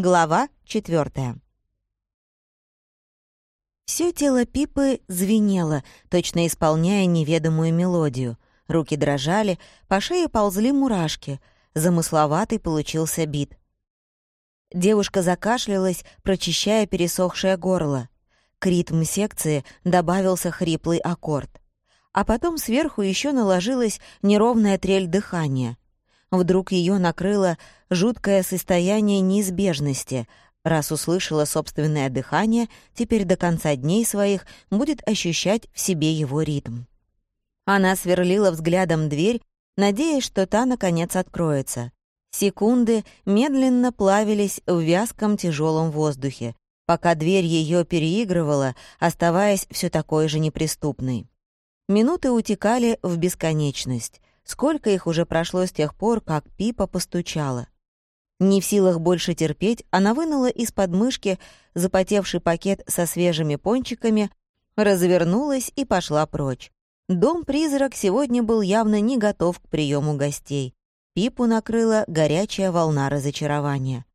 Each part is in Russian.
Глава четвертая. Всё тело Пипы звенело, точно исполняя неведомую мелодию. Руки дрожали, по шее ползли мурашки. Замысловатый получился бит. Девушка закашлялась, прочищая пересохшее горло. К ритм секции добавился хриплый аккорд. А потом сверху еще наложилась неровная трель дыхания. Вдруг ее накрыло жуткое состояние неизбежности. Раз услышала собственное дыхание, теперь до конца дней своих будет ощущать в себе его ритм. Она сверлила взглядом дверь, надеясь, что та, наконец, откроется. Секунды медленно плавились в вязком тяжелом воздухе, пока дверь ее переигрывала, оставаясь все такой же неприступной. Минуты утекали в бесконечность. Сколько их уже прошло с тех пор, как Пипа постучала. Не в силах больше терпеть, она вынула из подмышки запотевший пакет со свежими пончиками, развернулась и пошла прочь. Дом-призрак сегодня был явно не готов к приему гостей. Пипу накрыла горячая волна разочарования.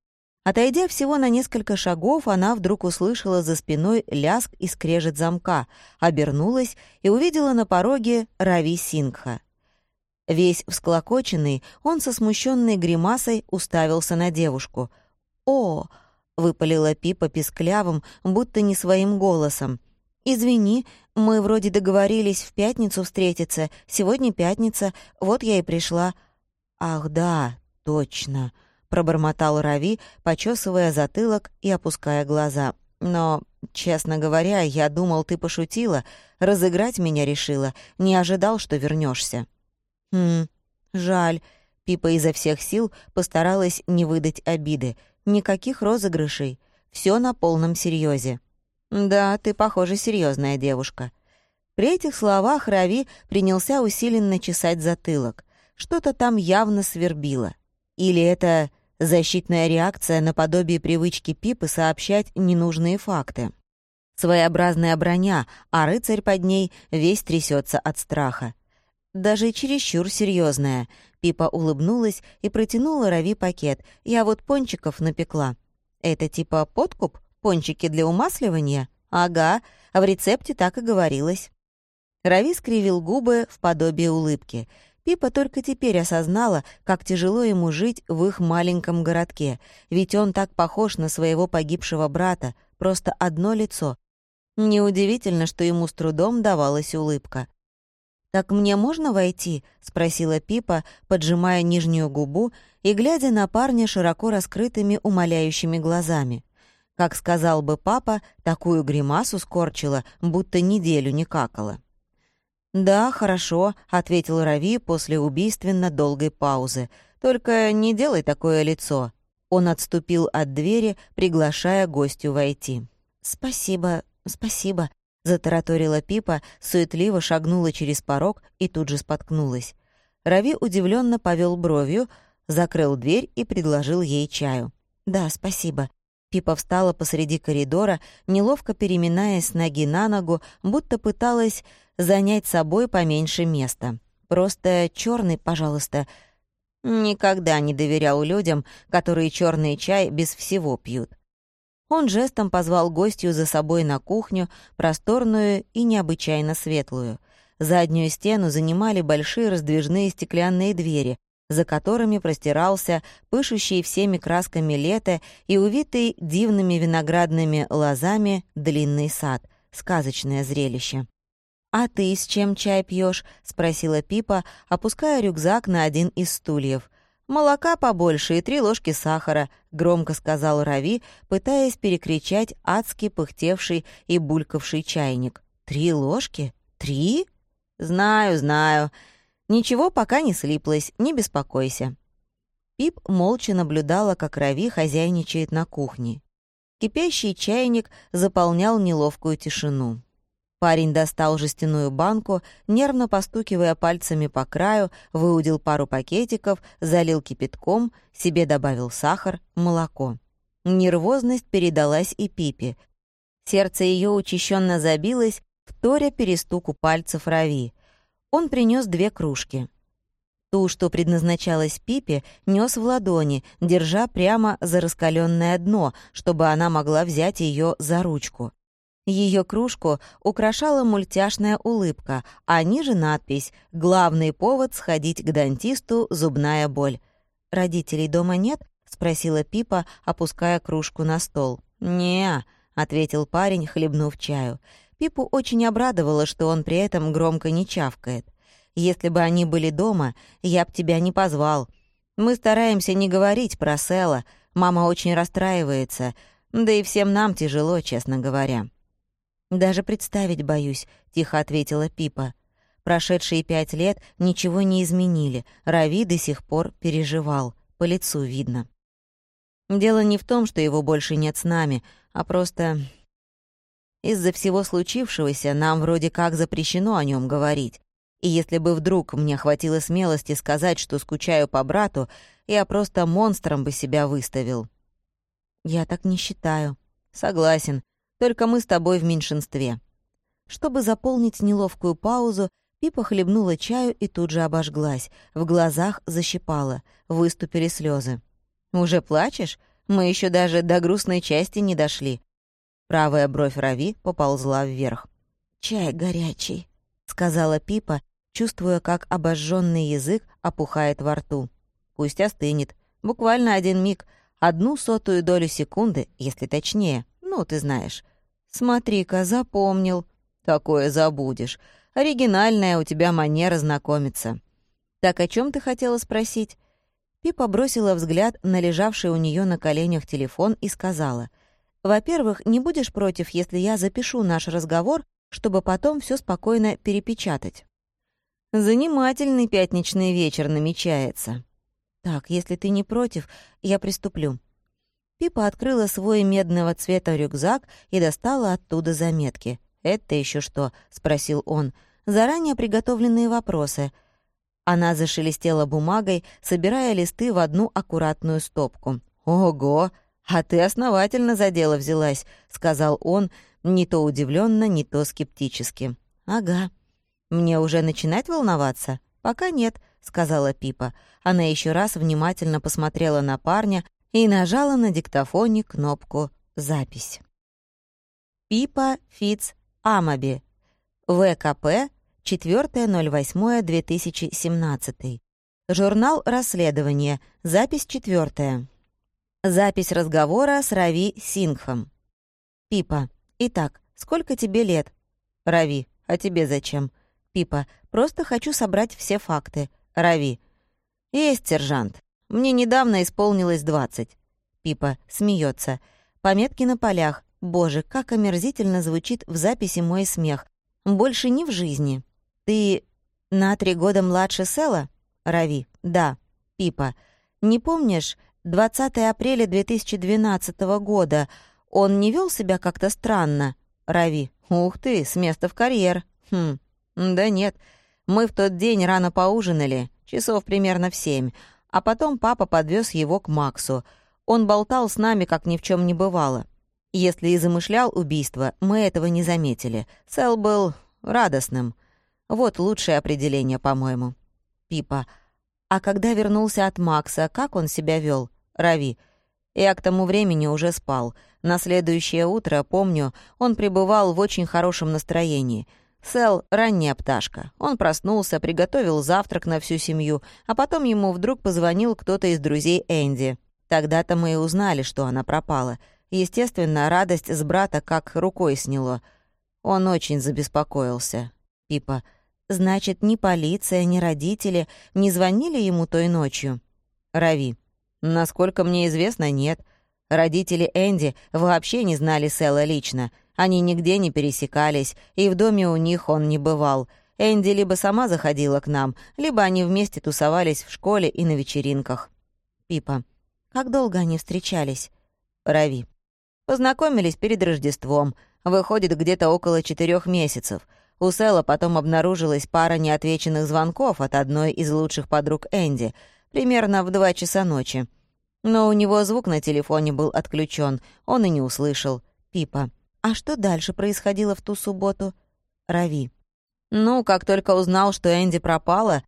Отойдя всего на несколько шагов, она вдруг услышала за спиной ляск и скрежет замка, обернулась и увидела на пороге Рави Сингха. Весь всклокоченный, он со смущенной гримасой уставился на девушку. «О!» — выпалила Пипа писклявым, будто не своим голосом. «Извини, мы вроде договорились в пятницу встретиться. Сегодня пятница, вот я и пришла». «Ах да, точно», — пробормотал Рави, почесывая затылок и опуская глаза. «Но, честно говоря, я думал, ты пошутила, разыграть меня решила, не ожидал, что вернешься. «Хм, жаль». Пипа изо всех сил постаралась не выдать обиды. Никаких розыгрышей. Все на полном серьезе. «Да, ты, похоже, серьезная девушка». При этих словах Рави принялся усиленно чесать затылок. Что-то там явно свербило. Или это защитная реакция наподобие привычки Пипы сообщать ненужные факты. Своеобразная броня, а рыцарь под ней весь трясется от страха. Даже чересчур серьезная. Пипа улыбнулась и протянула Рави пакет. «Я вот пончиков напекла». «Это типа подкуп? Пончики для умасливания?» «Ага, а в рецепте так и говорилось». Рави скривил губы в подобие улыбки. Пипа только теперь осознала, как тяжело ему жить в их маленьком городке, ведь он так похож на своего погибшего брата, просто одно лицо. Неудивительно, что ему с трудом давалась улыбка. «Так мне можно войти?» — спросила Пипа, поджимая нижнюю губу и глядя на парня широко раскрытыми умоляющими глазами. Как сказал бы папа, такую гримасу скорчила, будто неделю не какала. «Да, хорошо», — ответил Рави после убийственно долгой паузы. «Только не делай такое лицо». Он отступил от двери, приглашая гостю войти. «Спасибо, спасибо», — затараторила Пипа, суетливо шагнула через порог и тут же споткнулась. Рави удивленно повел бровью, закрыл дверь и предложил ей чаю. «Да, спасибо». Пипа встала посреди коридора, неловко переминаясь с ноги на ногу, будто пыталась занять собой поменьше места. «Просто черный, пожалуйста». Никогда не доверял людям, которые черный чай без всего пьют. Он жестом позвал гостью за собой на кухню, просторную и необычайно светлую. Заднюю стену занимали большие раздвижные стеклянные двери, за которыми простирался пышущий всеми красками лета и увитый дивными виноградными лозами длинный сад. Сказочное зрелище. «А ты с чем чай пьешь? спросила Пипа, опуская рюкзак на один из стульев. «Молока побольше и три ложки сахара», — громко сказал Рави, пытаясь перекричать адски пыхтевший и булькавший чайник. «Три ложки? Три?» «Знаю, знаю. Ничего пока не слиплось, не беспокойся». Пип молча наблюдала, как Рави хозяйничает на кухне. Кипящий чайник заполнял неловкую тишину. Парень достал жестяную банку, нервно постукивая пальцами по краю, выудил пару пакетиков, залил кипятком, себе добавил сахар, молоко. Нервозность передалась и Пипе. Сердце ее учащенно забилось, вторя перестуку пальцев Рави. Он принес две кружки. Ту, что предназначалась Пипе, нес в ладони, держа прямо за раскаленное дно, чтобы она могла взять ее за ручку. Ее кружку украшала мультяшная улыбка, а ниже надпись «Главный повод сходить к дантисту – зубная боль». «Родителей дома нет?» — спросила Пипа, опуская кружку на стол. не ответил парень, хлебнув чаю. Пипу очень обрадовало, что он при этом громко не чавкает. Если бы они были дома, я б тебя не позвал. Мы стараемся не говорить про Села. Мама очень расстраивается. Да и всем нам тяжело, честно говоря». «Даже представить боюсь», — тихо ответила Пипа. Прошедшие пять лет ничего не изменили. Рави до сих пор переживал. По лицу видно. Дело не в том, что его больше нет с нами, а просто... Из-за всего случившегося нам вроде как запрещено о нем говорить. И если бы вдруг мне хватило смелости сказать, что скучаю по брату, я просто монстром бы себя выставил. Я так не считаю. Согласен. Только мы с тобой в меньшинстве. Чтобы заполнить неловкую паузу, Пипа хлебнула чаю и тут же обожглась. В глазах защипала. Выступили слезы. «Уже плачешь? Мы еще даже до грустной части не дошли». Правая бровь Рави поползла вверх. «Чай горячий», — сказала Пипа чувствуя, как обожженный язык опухает во рту. Пусть остынет. Буквально один миг, одну сотую долю секунды, если точнее. Ну, ты знаешь. Смотри-ка, запомнил. Такое забудешь. Оригинальная у тебя манера знакомиться. Так о чем ты хотела спросить? Пипа бросила взгляд на лежавший у нее на коленях телефон и сказала. «Во-первых, не будешь против, если я запишу наш разговор, чтобы потом все спокойно перепечатать?» Занимательный пятничный вечер намечается. Так, если ты не против, я приступлю. Пипа открыла свой медного цвета рюкзак и достала оттуда заметки. «Это еще что?» — спросил он. «Заранее приготовленные вопросы». Она зашелестела бумагой, собирая листы в одну аккуратную стопку. «Ого! А ты основательно за дело взялась», — сказал он, не то удивленно, не то скептически. «Ага», «Мне уже начинать волноваться?» «Пока нет», — сказала Пипа. Она еще раз внимательно посмотрела на парня и нажала на диктофоне кнопку «Запись». Пипа Фиц Амаби. ВКП 4.08.2017. Журнал расследования. Запись четвертая. Запись разговора с Рави Сингхом. Пипа. Итак, сколько тебе лет? Рави. А тебе зачем? Пипа. «Просто хочу собрать все факты. Рави». «Есть, сержант. Мне недавно исполнилось двадцать». Пипа смеется. Пометки на полях. Боже, как омерзительно звучит в записи мой смех. Больше не в жизни. Ты на три года младше Села? Рави. Да. Пипа. Не помнишь, 20 апреля 2012 года он не вел себя как-то странно? Рави. Ух ты, с места в карьер. Хм. «Да нет, мы в тот день рано поужинали, часов примерно в семь, а потом папа подвез его к Максу. Он болтал с нами, как ни в чем не бывало. Если и замышлял убийство, мы этого не заметили. Сэл был радостным. Вот лучшее определение, по-моему. Пипа. А когда вернулся от Макса, как он себя вел? Рави. Я к тому времени уже спал. На следующее утро, помню, он пребывал в очень хорошем настроении — Сэл — ранняя пташка. Он проснулся, приготовил завтрак на всю семью, а потом ему вдруг позвонил кто-то из друзей Энди. Тогда-то мы и узнали, что она пропала. Естественно, радость с брата как рукой сняло. Он очень забеспокоился. Пипа. «Значит, ни полиция, ни родители не звонили ему той ночью?» Рави. «Насколько мне известно, нет. Родители Энди вообще не знали Сэла лично — они нигде не пересекались, и в доме у них он не бывал. Энди либо сама заходила к нам, либо они вместе тусовались в школе и на вечеринках. Пипа. Как долго они встречались? Рави. Познакомились перед Рождеством. Выходит, где-то около четырех месяцев. У Сэла потом обнаружилась пара неотвеченных звонков от одной из лучших подруг Энди, примерно в два часа ночи. Но у него звук на телефоне был отключен, он и не услышал. Пипа. А что дальше происходило в ту субботу? Рави. Ну, как только узнал, что Энди пропала,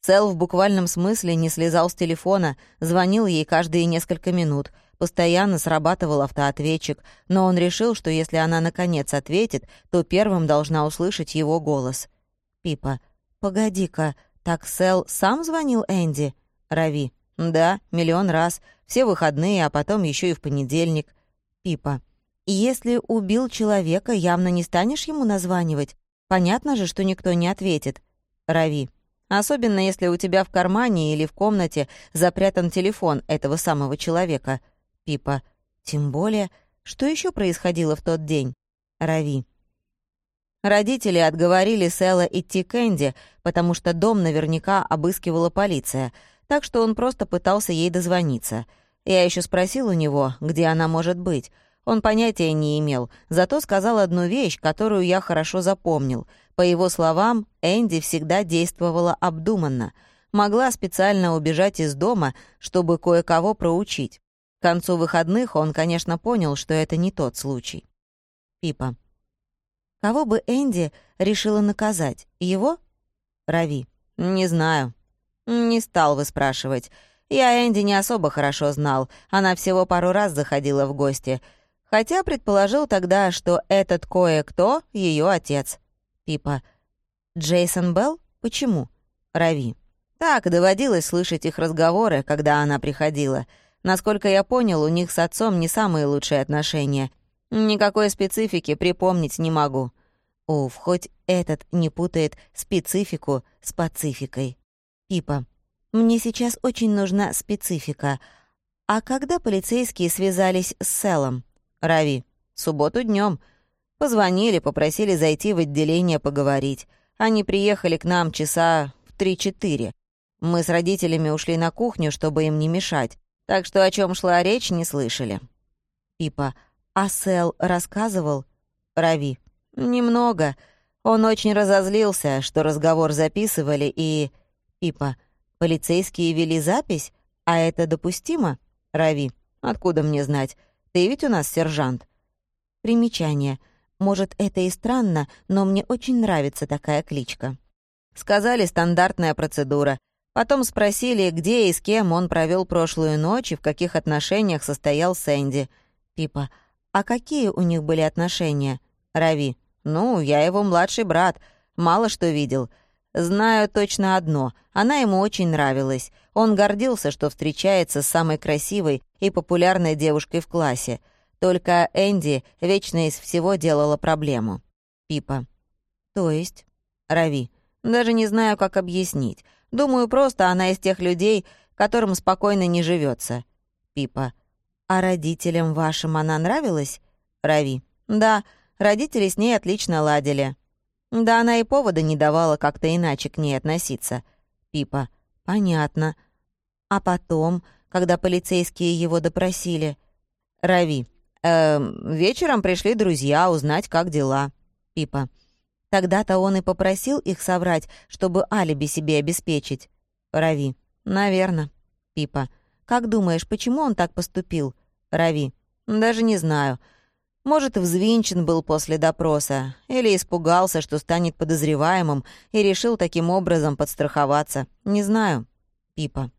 Сэл в буквальном смысле не слезал с телефона, звонил ей каждые несколько минут, постоянно срабатывал автоответчик, но он решил, что если она наконец ответит, то первым должна услышать его голос. Пипа. «Погоди-ка, так Сэл сам звонил Энди?» Рави. «Да, миллион раз. Все выходные, а потом еще и в понедельник». Пипа. «Если убил человека, явно не станешь ему названивать? Понятно же, что никто не ответит». Рави. Особенно если у тебя в кармане или в комнате запрятан телефон этого самого человека. Пипа. Тем более, что еще происходило в тот день? Рави. Родители отговорили Сэла идти к Энди, потому что дом наверняка обыскивала полиция, так что он просто пытался ей дозвониться. Я еще спросил у него, где она может быть. Он понятия не имел, зато сказал одну вещь, которую я хорошо запомнил — по его словам, Энди всегда действовала обдуманно, могла специально убежать из дома, чтобы кое-кого проучить. К концу выходных он, конечно, понял, что это не тот случай. Пипа. Кого бы Энди решила наказать? Его? Рави. Не знаю. Не стал вы спрашивать. Я Энди не особо хорошо знал. Она всего пару раз заходила в гости. Хотя предположил тогда, что этот кое-кто — ее отец. Пипа. «Джейсон Белл? Почему?» Рави. «Так, доводилось слышать их разговоры, когда она приходила. Насколько я понял, у них с отцом не самые лучшие отношения. Никакой специфики припомнить не могу». Уф, хоть этот не путает специфику с пацификой. Пипа. «Мне сейчас очень нужна специфика. А когда полицейские связались с Селом?» Рави. «Субботу днем. Позвонили, попросили зайти в отделение поговорить. Они приехали к нам часа в три-четыре. Мы с родителями ушли на кухню, чтобы им не мешать, так что о чем шла речь, не слышали. Пипа. А Сэл рассказывал? Рави. Немного. Он очень разозлился, что разговор записывали, и... Пипа. Полицейские вели запись? А это допустимо? Рави. Откуда мне знать? Ты ведь у нас сержант. Примечание — может, это и странно, но мне очень нравится такая кличка. Сказали, стандартная процедура. Потом спросили, где и с кем он провел прошлую ночь и в каких отношениях состоял Сэнди. Пипа, а какие у них были отношения? Рави, ну, я его младший брат, мало что видел. Знаю точно одно, она ему очень нравилась. Он гордился, что встречается с самой красивой и популярной девушкой в классе — только Энди вечно из всего делала проблему. Пипа. То есть? Рави. Даже не знаю, как объяснить. Думаю, просто она из тех людей, которым спокойно не живется. Пипа. А родителям вашим она нравилась? Рави. Да, родители с ней отлично ладили. Да она и повода не давала как-то иначе к ней относиться. Пипа. Понятно. А потом, когда полицейские его допросили? Рави. Эм, вечером пришли друзья узнать, как дела. Пипа. Тогда-то он и попросил их соврать, чтобы алиби себе обеспечить. Рави. Наверно. Пипа. Как думаешь, почему он так поступил? Рави. Даже не знаю. Может, взвинчен был после допроса, или испугался, что станет подозреваемым, и решил таким образом подстраховаться. Не знаю. Пипа.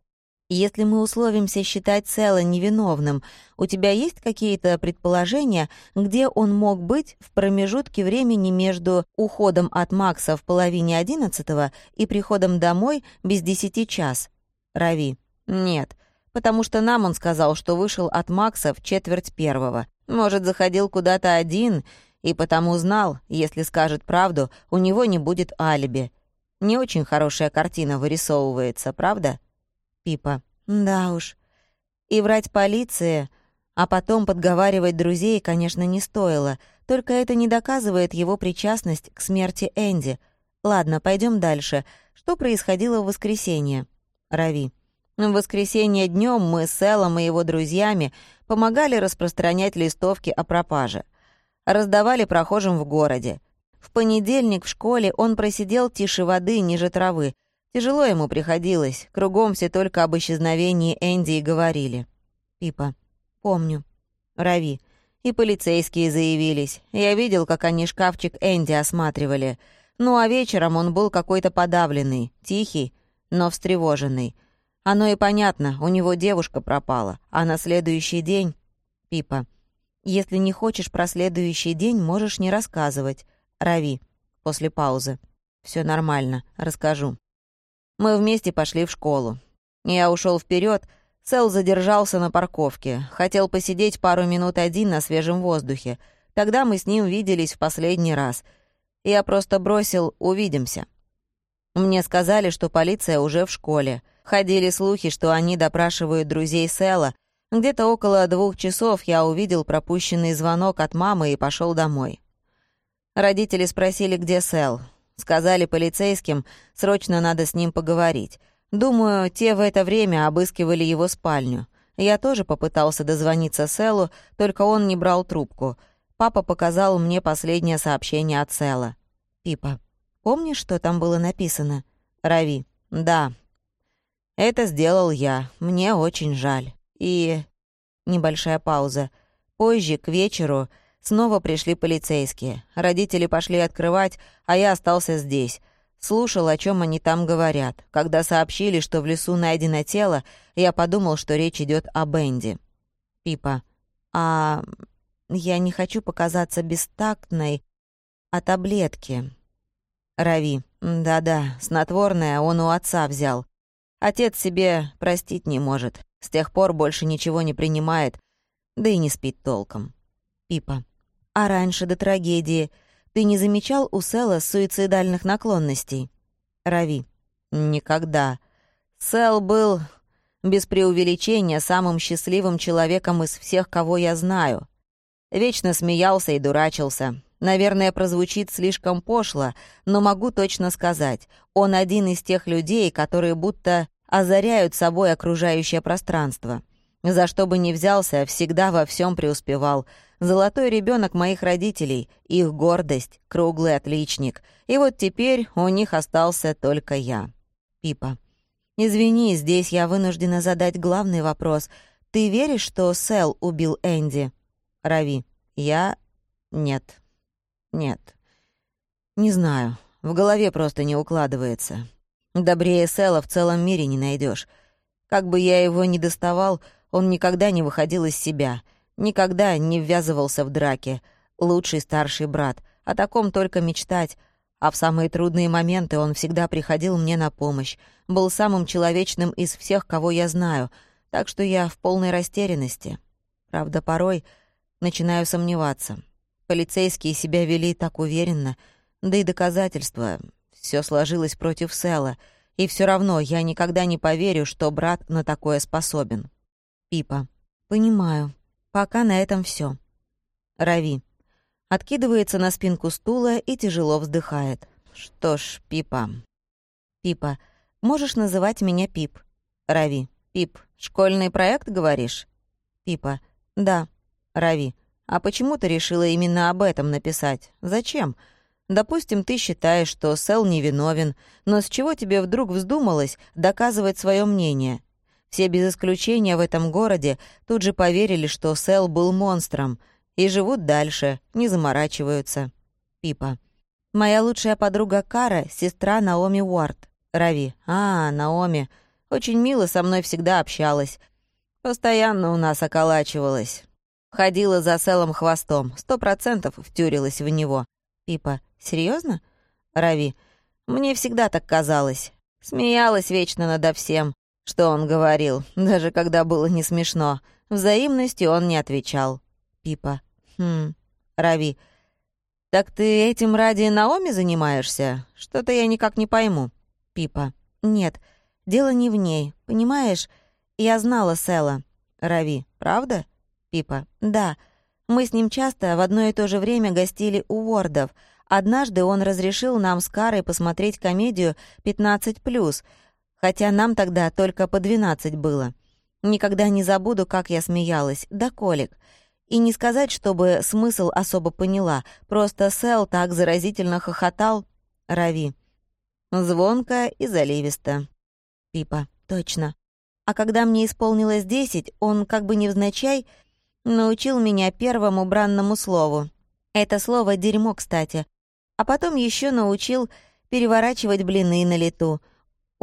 Если мы условимся считать Сэла невиновным, у тебя есть какие-то предположения, где он мог быть в промежутке времени между уходом от Макса в половине одиннадцатого и приходом домой без десяти час? Рави. Нет, потому что нам он сказал, что вышел от Макса в четверть первого. Может, заходил куда-то один, и потому знал, если скажет правду, у него не будет алиби. Не очень хорошая картина вырисовывается, правда? Пипа. «Да уж. И врать полиции, а потом подговаривать друзей, конечно, не стоило, только это не доказывает его причастность к смерти Энди. Ладно, пойдем дальше. Что происходило в воскресенье?» Рави. В воскресенье днем мы с Эллом и его друзьями помогали распространять листовки о пропаже. Раздавали прохожим в городе. В понедельник в школе он просидел тише воды ниже травы, Тяжело ему приходилось, кругом все только об исчезновении Энди и говорили. Пипа. Помню. Рави. И полицейские заявились. Я видел, как они шкафчик Энди осматривали. Ну а вечером он был какой-то подавленный, тихий. но встревоженный. Оно и понятно, у него девушка пропала, а на следующий день... Пипа. Если не хочешь про следующий день, можешь не рассказывать. Рави. После паузы. Все нормально, расскажу. Мы вместе пошли в школу. Я ушел вперед, Сэл задержался на парковке. Хотел посидеть пару минут один на свежем воздухе. Тогда мы с ним виделись в последний раз. Я просто бросил «увидимся». Мне сказали, что полиция уже в школе. Ходили слухи, что они допрашивают друзей Сэла. Где-то около двух часов я увидел пропущенный звонок от мамы и пошел домой. Родители спросили, где Сэл. Сказали полицейским, срочно надо с ним поговорить. Думаю, те в это время обыскивали его спальню. Я тоже попытался дозвониться Селу, только он не брал трубку. Папа показал мне последнее сообщение от Села. «Пипа, помнишь, что там было написано?» «Рави». «Да». «Это сделал я. Мне очень жаль». И... Небольшая пауза. Позже, к вечеру, снова пришли полицейские. Родители пошли открывать, а я остался здесь — Слушал, о чем они там говорят. Когда сообщили, что в лесу найдено тело, я подумал, что речь идет о Бенди. Пипа. А я не хочу показаться бестактной. А таблетки? Рави. Да-да, снотворное он у отца взял. Отец себе простить не может. С тех пор больше ничего не принимает, да и не спит толком. Пипа. А раньше до трагедии ты не замечал у Сэла суицидальных наклонностей? Рави. Никогда. Сэл был, без преувеличения, самым счастливым человеком из всех, кого я знаю. Вечно смеялся и дурачился. Наверное, прозвучит слишком пошло, но могу точно сказать, он один из тех людей, которые будто озаряют собой окружающее пространство. За что бы ни взялся, всегда во всем преуспевал — Золотой ребенок моих родителей, их гордость, круглый отличник. И вот теперь у них остался только я. Пипа. «Извини, здесь я вынуждена задать главный вопрос. Ты веришь, что Сэл убил Энди?» Рави. «Я... нет. Нет. Не знаю. В голове просто не укладывается. Добрее Сэла в целом мире не найдешь. Как бы я его ни доставал, он никогда не выходил из себя. Никогда не ввязывался в драки. Лучший старший брат. О таком только мечтать. А в самые трудные моменты он всегда приходил мне на помощь. Был самым человечным из всех, кого я знаю. Так что я в полной растерянности. Правда, порой начинаю сомневаться. Полицейские себя вели так уверенно. Да и доказательства. Все сложилось против Села. И все равно я никогда не поверю, что брат на такое способен. Пипа. «Понимаю», Пока на этом все. Рави. Откидывается на спинку стула и тяжело вздыхает. Что ж, Пипа. Пипа. Можешь называть меня Пип. Рави. Пип. Школьный проект, говоришь? Пипа. Да. Рави. А почему ты решила именно об этом написать? Зачем? Допустим, ты считаешь, что Сэл невиновен, но с чего тебе вдруг вздумалось доказывать свое мнение? Все без исключения в этом городе тут же поверили, что Сэл был монстром, и живут дальше, не заморачиваются. Пипа. Моя лучшая подруга Кара — сестра Наоми Уарт. Рави. А, Наоми. Очень мило со мной всегда общалась. Постоянно у нас околачивалась. Ходила за Сэлом хвостом. Сто процентов втюрилась в него. Пипа. Серьезно? Рави. Мне всегда так казалось. Смеялась вечно надо всем. Что он говорил, даже когда было не смешно. Взаимностью он не отвечал. Пипа. Хм. Рави. Так ты этим ради Наоми занимаешься? Что-то я никак не пойму. Пипа. Нет, дело не в ней. Понимаешь, я знала Сэла. Рави. Правда? Пипа. Да. Мы с ним часто в одно и то же время гостили у Уордов. Однажды он разрешил нам с Карой посмотреть комедию «15+,» хотя нам тогда только по двенадцать было. Никогда не забуду, как я смеялась, да колик. И не сказать, чтобы смысл особо поняла, просто Сэл так заразительно хохотал. Рави. Звонко и заливисто. Пипа. Точно. А когда мне исполнилось десять, он, как бы невзначай, научил меня первому бранному слову. Это слово «дерьмо», кстати. А потом еще научил переворачивать блины на лету —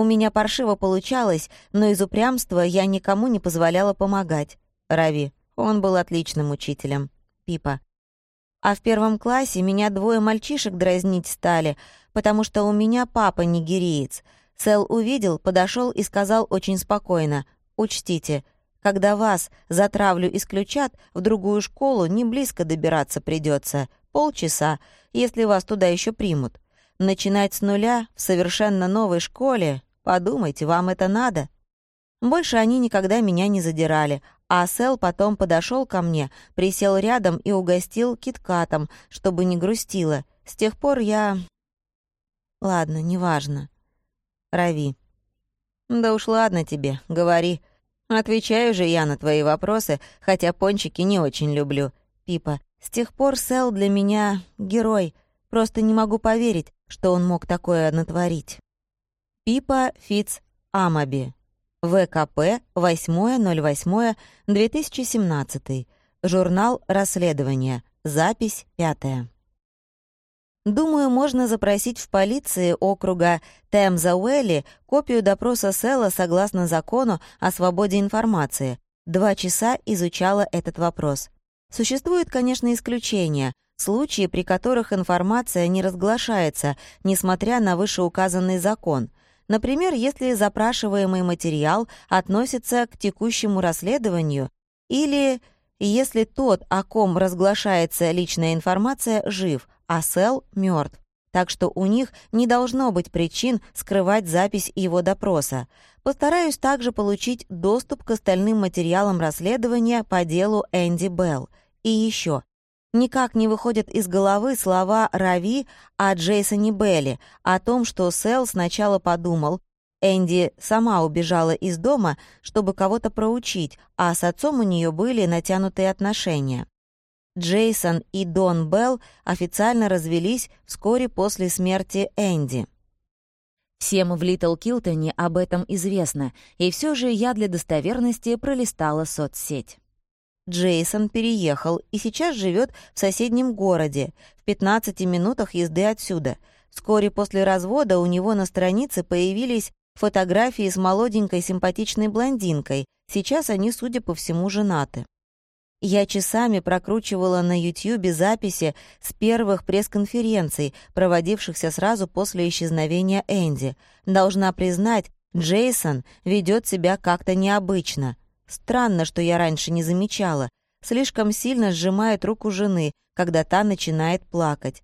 У меня паршиво получалось, но из упрямства я никому не позволяла помогать. Рави. Он был отличным учителем. Пипа. А в первом классе меня двое мальчишек дразнить стали, потому что у меня папа нигериец. Сэл увидел, подошел и сказал очень спокойно. «Учтите, когда вас за травлю исключат, в другую школу не близко добираться придется. Полчаса, если вас туда еще примут. Начинать с нуля в совершенно новой школе, подумайте, вам это надо?» Больше они никогда меня не задирали, а Сэл потом подошел ко мне, присел рядом и угостил киткатом, чтобы не грустила. С тех пор я... Ладно, неважно. Рави. Да уж ладно тебе, говори. Отвечаю же я на твои вопросы, хотя пончики не очень люблю. Пипа. С тех пор Сэл для меня герой. Просто не могу поверить, что он мог такое натворить. Пипа Фиц Амаби. ВКП 8.08.2017. Журнал «Расследование». Запись пятая. Думаю, можно запросить в полиции округа Темза-Уэлли копию допроса Села согласно закону о свободе информации. Два часа изучала этот вопрос. Существуют, конечно, исключения, случаи, при которых информация не разглашается, несмотря на вышеуказанный закон — Например, если запрашиваемый материал относится к текущему расследованию или если тот, о ком разглашается личная информация, жив, а Сел мертв. Так что у них не должно быть причин скрывать запись его допроса. Постараюсь также получить доступ к остальным материалам расследования по делу Энди Белл. И еще, Никак не выходят из головы слова Рави о Джейсоне Белли, о том, что Сэл сначала подумал, Энди сама убежала из дома, чтобы кого-то проучить, а с отцом у нее были натянутые отношения. Джейсон и Дон Белл официально развелись вскоре после смерти Энди. Всем в Литл Килтоне об этом известно, и все же я для достоверности пролистала соцсеть. Джейсон переехал и сейчас живет в соседнем городе, в 15 минутах езды отсюда. Вскоре после развода у него на странице появились фотографии с молоденькой симпатичной блондинкой. Сейчас они, судя по всему, женаты. Я часами прокручивала на Ютьюбе записи с первых пресс-конференций, проводившихся сразу после исчезновения Энди. Должна признать, Джейсон ведет себя как-то необычно. Странно, что я раньше не замечала. Слишком сильно сжимает руку жены, когда та начинает плакать.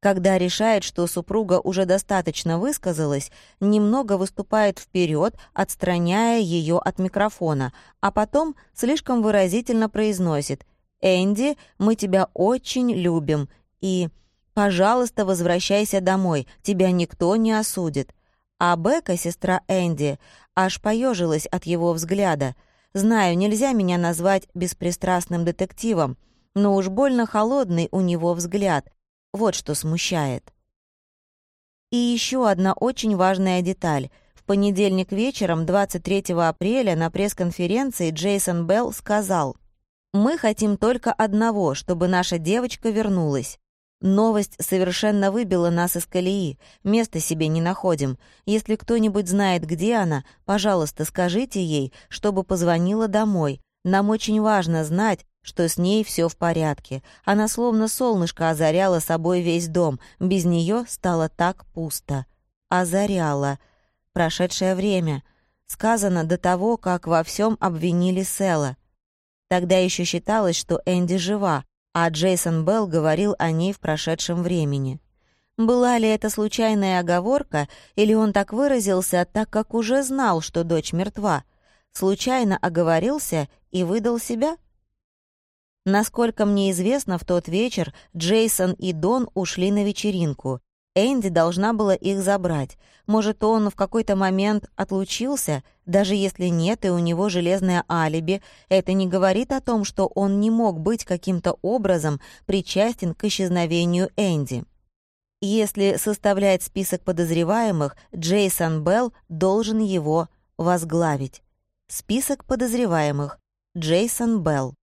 Когда решает, что супруга уже достаточно высказалась, немного выступает вперед, отстраняя ее от микрофона, а потом слишком выразительно произносит «Энди, мы тебя очень любим» и «Пожалуйста, возвращайся домой, тебя никто не осудит». А Бека, сестра Энди, аж поежилась от его взгляда — Знаю, нельзя меня назвать беспристрастным детективом, но уж больно холодный у него взгляд. Вот что смущает. И еще одна очень важная деталь. В понедельник вечером, 23 апреля, на пресс-конференции Джейсон Белл сказал, «Мы хотим только одного, чтобы наша девочка вернулась. Новость совершенно выбила нас из колеи, места себе не находим. Если кто-нибудь знает, где она, пожалуйста, скажите ей, чтобы позвонила домой. Нам очень важно знать, что с ней все в порядке. Она словно солнышко озаряла собой весь дом, без нее стало так пусто. Озаряла. Прошедшее время. Сказано до того, как во всем обвинили Села. Тогда еще считалось, что Энди жива, а Джейсон Белл говорил о ней в прошедшем времени. Была ли это случайная оговорка, или он так выразился, так как уже знал, что дочь мертва? Случайно оговорился и выдал себя? Насколько мне известно, в тот вечер Джейсон и Дон ушли на вечеринку. Энди должна была их забрать. Может, он в какой-то момент отлучился? Даже если нет, и у него железное алиби, это не говорит о том, что он не мог быть каким-то образом причастен к исчезновению Энди. Если составлять список подозреваемых, Джейсон Белл должен его возглавить. Список подозреваемых. Джейсон Белл.